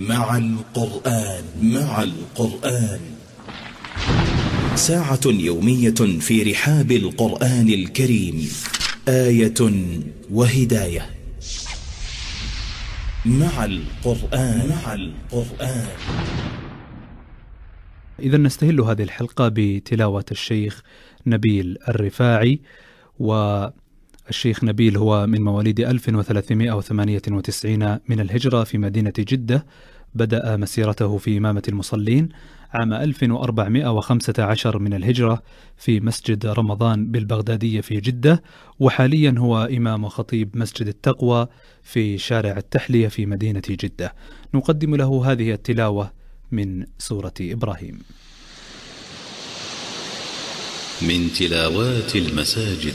مع القرآن مع القرآن. ساعة يومية في رحاب القرآن الكريم آية وهداية. مع القرآن مع القرآن. إذا نستهل هذه الحلقة بتلاوة الشيخ نبيل الرفاعي والشيخ نبيل هو من مواليد 1398 من الهجرة في مدينة جدة بدأ مسيرته في إمامة المصلين عام 1415 من الهجرة في مسجد رمضان بالبغدادية في جدة وحاليا هو إمام خطيب مسجد التقوى في شارع التحلية في مدينة جدة. نقدم له هذه التلاوة من سورة إبراهيم. من تلاوات المساجد.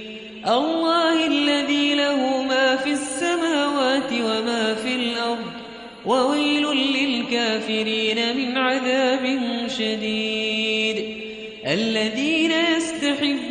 الله الذي له ما في السماوات وما في الأرض وويل للكافرين من عذاب شديد. الذين يستحبون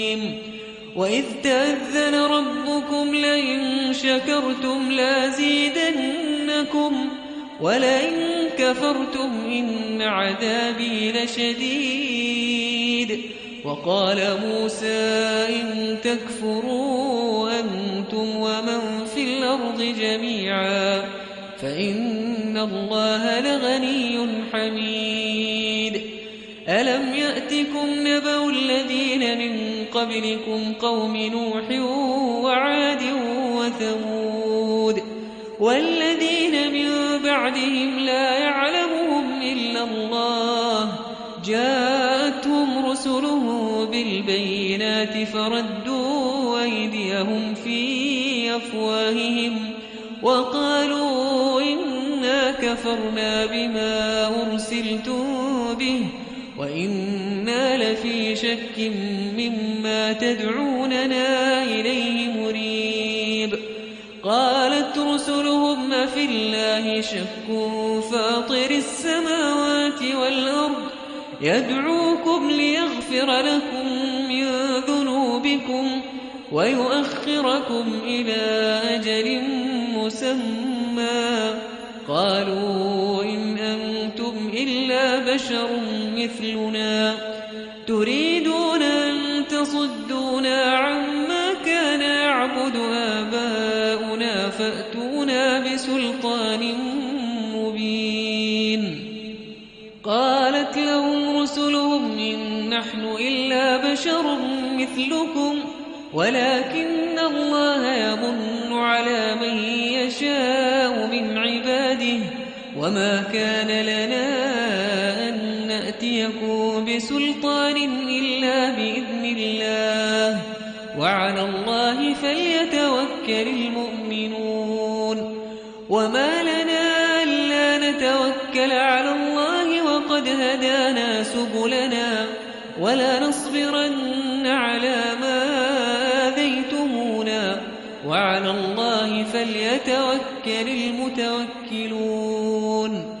وإذ تأذن ربكم لئن شكرتم لازيدنكم ولئن كفرتم إن عذابي لشديد وقال موسى إن تكفروا أنتم ومن في الأرض جميعا فإن الله لغني حميد ألم يأتكم نبأ الذين قبلكم قوم نوح وعاد وثمود والذين من بعدهم لا يعلمهم إلا الله. جاءتهم رسلهم بالبينات فردوا أيديهم في أفواههم وقالوا إنا كفرنا بما أرسلتم به وإنا لفي شك مما تدعوننا إليه مريب. قالت رسلهم في الله شك فاطر السماوات والأرض يدعوكم ليغفر لكم من ذنوبكم ويؤخركم إلى أجل مسمى. قالوا إن أنتم إلا بشر مثلنا تريدون أن تصدونا عما كان يعبد آباؤنا فأتونا بسلطان مبين. قالت لهم رسلهم إن نحن إلا بشر مثلكم ولكن الله يمن على من يشاء وما كان لنا أن نأتيكم بسلطان إلا بإذن وعلى الله فليتوكل المؤمنون. وما لنا ألا نتوكل على الله وقد هدانا سبلنا. ولا نصبرن على ما آذيتمونا. وعلى الله فليتوكل المتوكلون.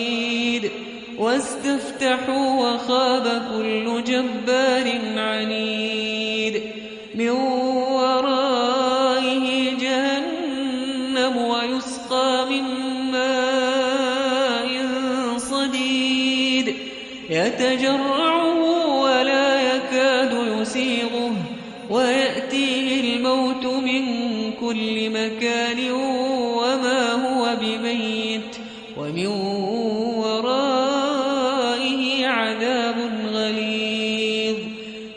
واستفتحوا وخاب كل جبار عنيد من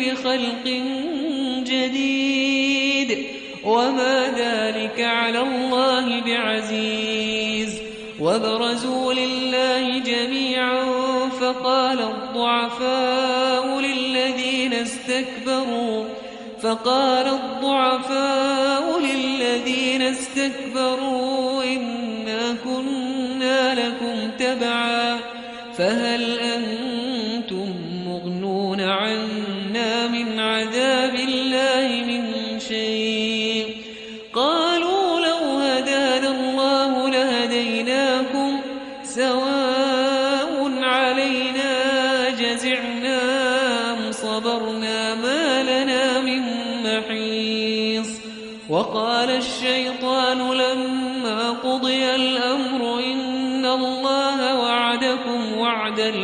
بخلق جديد وما ذلك على الله بعزيز وبرزوا لله جميعا فقال الضعفاء للذين استكبروا فقال الضعفاء للذين استكبروا إنا كنا لكم تبعا فهل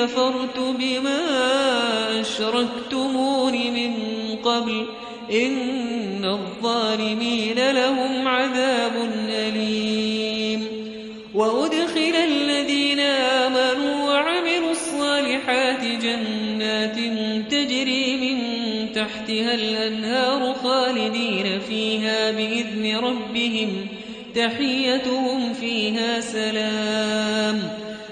كفرت بما أشركتمون من قبل إن الظالمين لهم عذاب أليم. وأدخل الذين آمنوا وعملوا الصالحات جنات تجري من تحتها الأنهار خالدين فيها بإذن ربهم تحيتهم فيها سلام.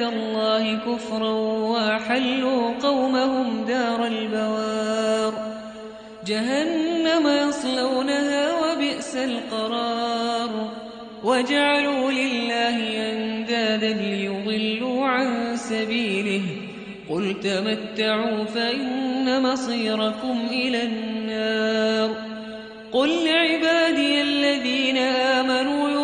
نعمة الله كفرا وأحلوا قومهم دار البوار. جهنم يصلونها وبئس القرار. وجعلوا لله أندادا ليضلوا عن سبيله. قل تمتعوا فإن مصيركم إلى النار. قل لعبادي الذين آمنوا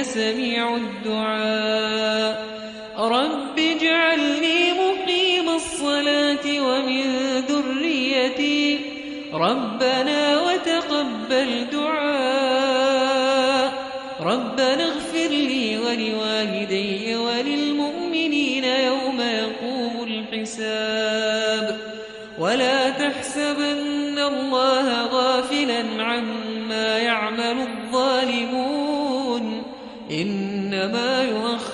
لسميع الدعاء. رب اجعلني مقيم الصلاة ومن ذريتي. ربنا وتقبل دعاء. ربنا اغفر لي ولوالدي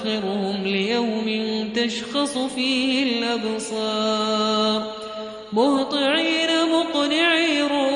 يؤخرهم ليوم تشخص فيه الأبصار. مهطعين مقنعي رؤوسهم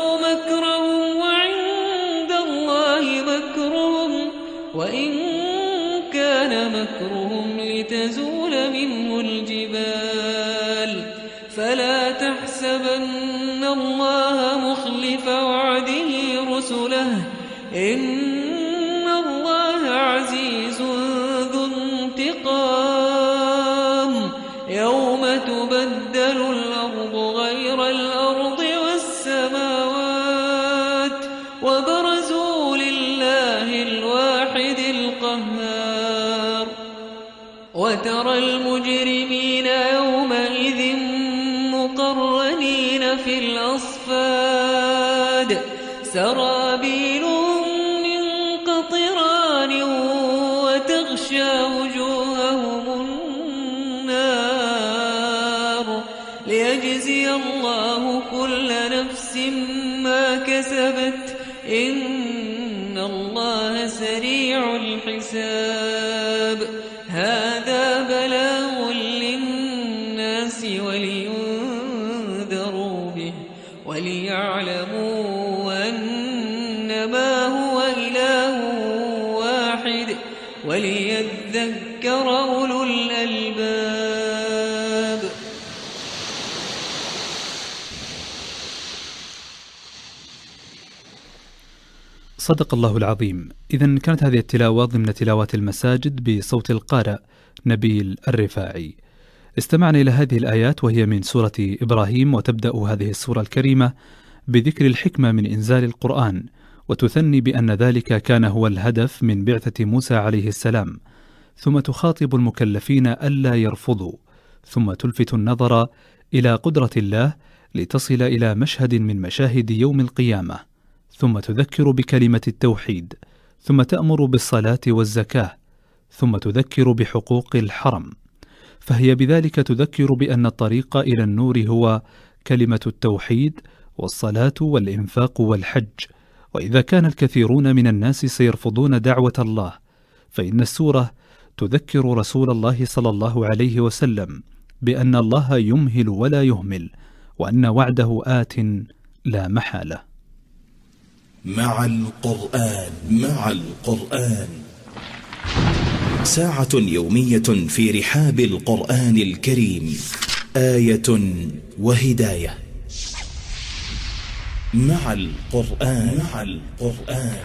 وإن كان مكرهم لتزول منه الجبال فلا تحسبن الله مخلف وعده رسله إن في الأصفاد. سرابيلهم وليعلموا أنما هو إله واحد وليذكر أولو الألباب. صدق الله العظيم. إذا كانت هذه التلاوة ضمن تلاوات المساجد بصوت القارئ نبيل الرفاعي. استمعنا إلى هذه الآيات وهي من سورة إبراهيم وتبدأ هذه السورة الكريمة بذكر الحكمة من إنزال القرآن وتثني بأن ذلك كان هو الهدف من بعثة موسى عليه السلام. ثم تخاطب المكلفين ألا يرفضوا ثم تلفت النظر إلى قدرة الله لتصل إلى مشهد من مشاهد يوم القيامة. ثم تذكر بكلمة التوحيد ثم تأمر بالصلاة والزكاة ثم تذكر بحقوق الحرم. فهي بذلك تذكر بأن الطريق إلى النور هو كلمة التوحيد والصلاة والإنفاق والحج. وإذا كان الكثيرون من الناس سيرفضون دعوة الله فإن السورة تذكر رسول الله صلى الله عليه وسلم بأن الله يمهل ولا يهمل وأن وعده آت لا محالة. مع القرآن مع القرآن. ساعة يومية في رحاب القرآن الكريم آية وهداية. مع القرآن مع القرآن.